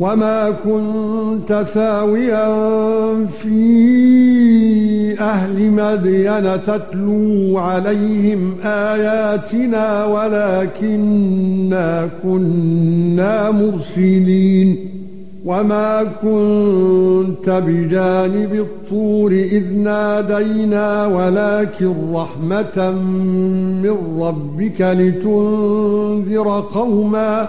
وما كنت ثاويا في أهل مدين تتلو عليهم آياتنا ولكننا كنا مرسلين وما كنت بجانب الطور إذ نادينا ولكن رحمة من ربك لتنذر قوما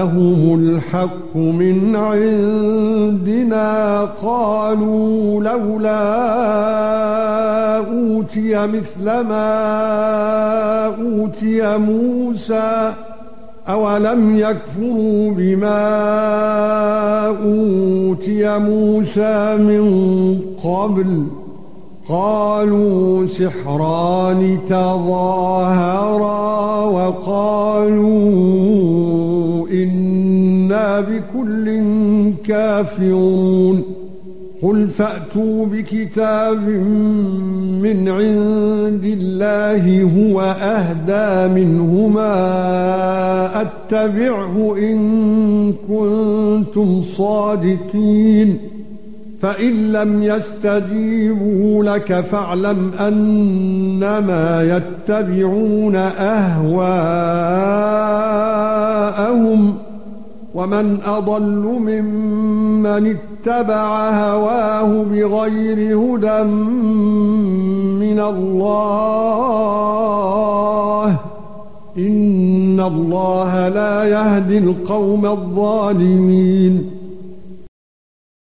جاءهم الحق من عندنا قالوا لولا أوتي مثل ما أوتي موسى أولم يكفروا بما أوتي موسى من قبل؟ قالوا سحران تظاهرا كافرون قل فأتوا بكتاب من عند الله هو أهدى منهما أتبعه إن كنتم صادقين فَإِن لَّمْ يَسْتَجِيبُوا لَكَ فَاعْلَمْ أَنَّمَا يَتَّبِعُونَ أَهْوَاءَهُمْ وَمَنْ أَضَلُّ مِمَّنِ اتَّبَعَ هَوَاهُ بِغَيْرِ هُدًى مِّنَ اللَّهِ إِنَّ اللَّهَ لَا يَهْدِي الْقَوْمَ الظَّالِمِينَ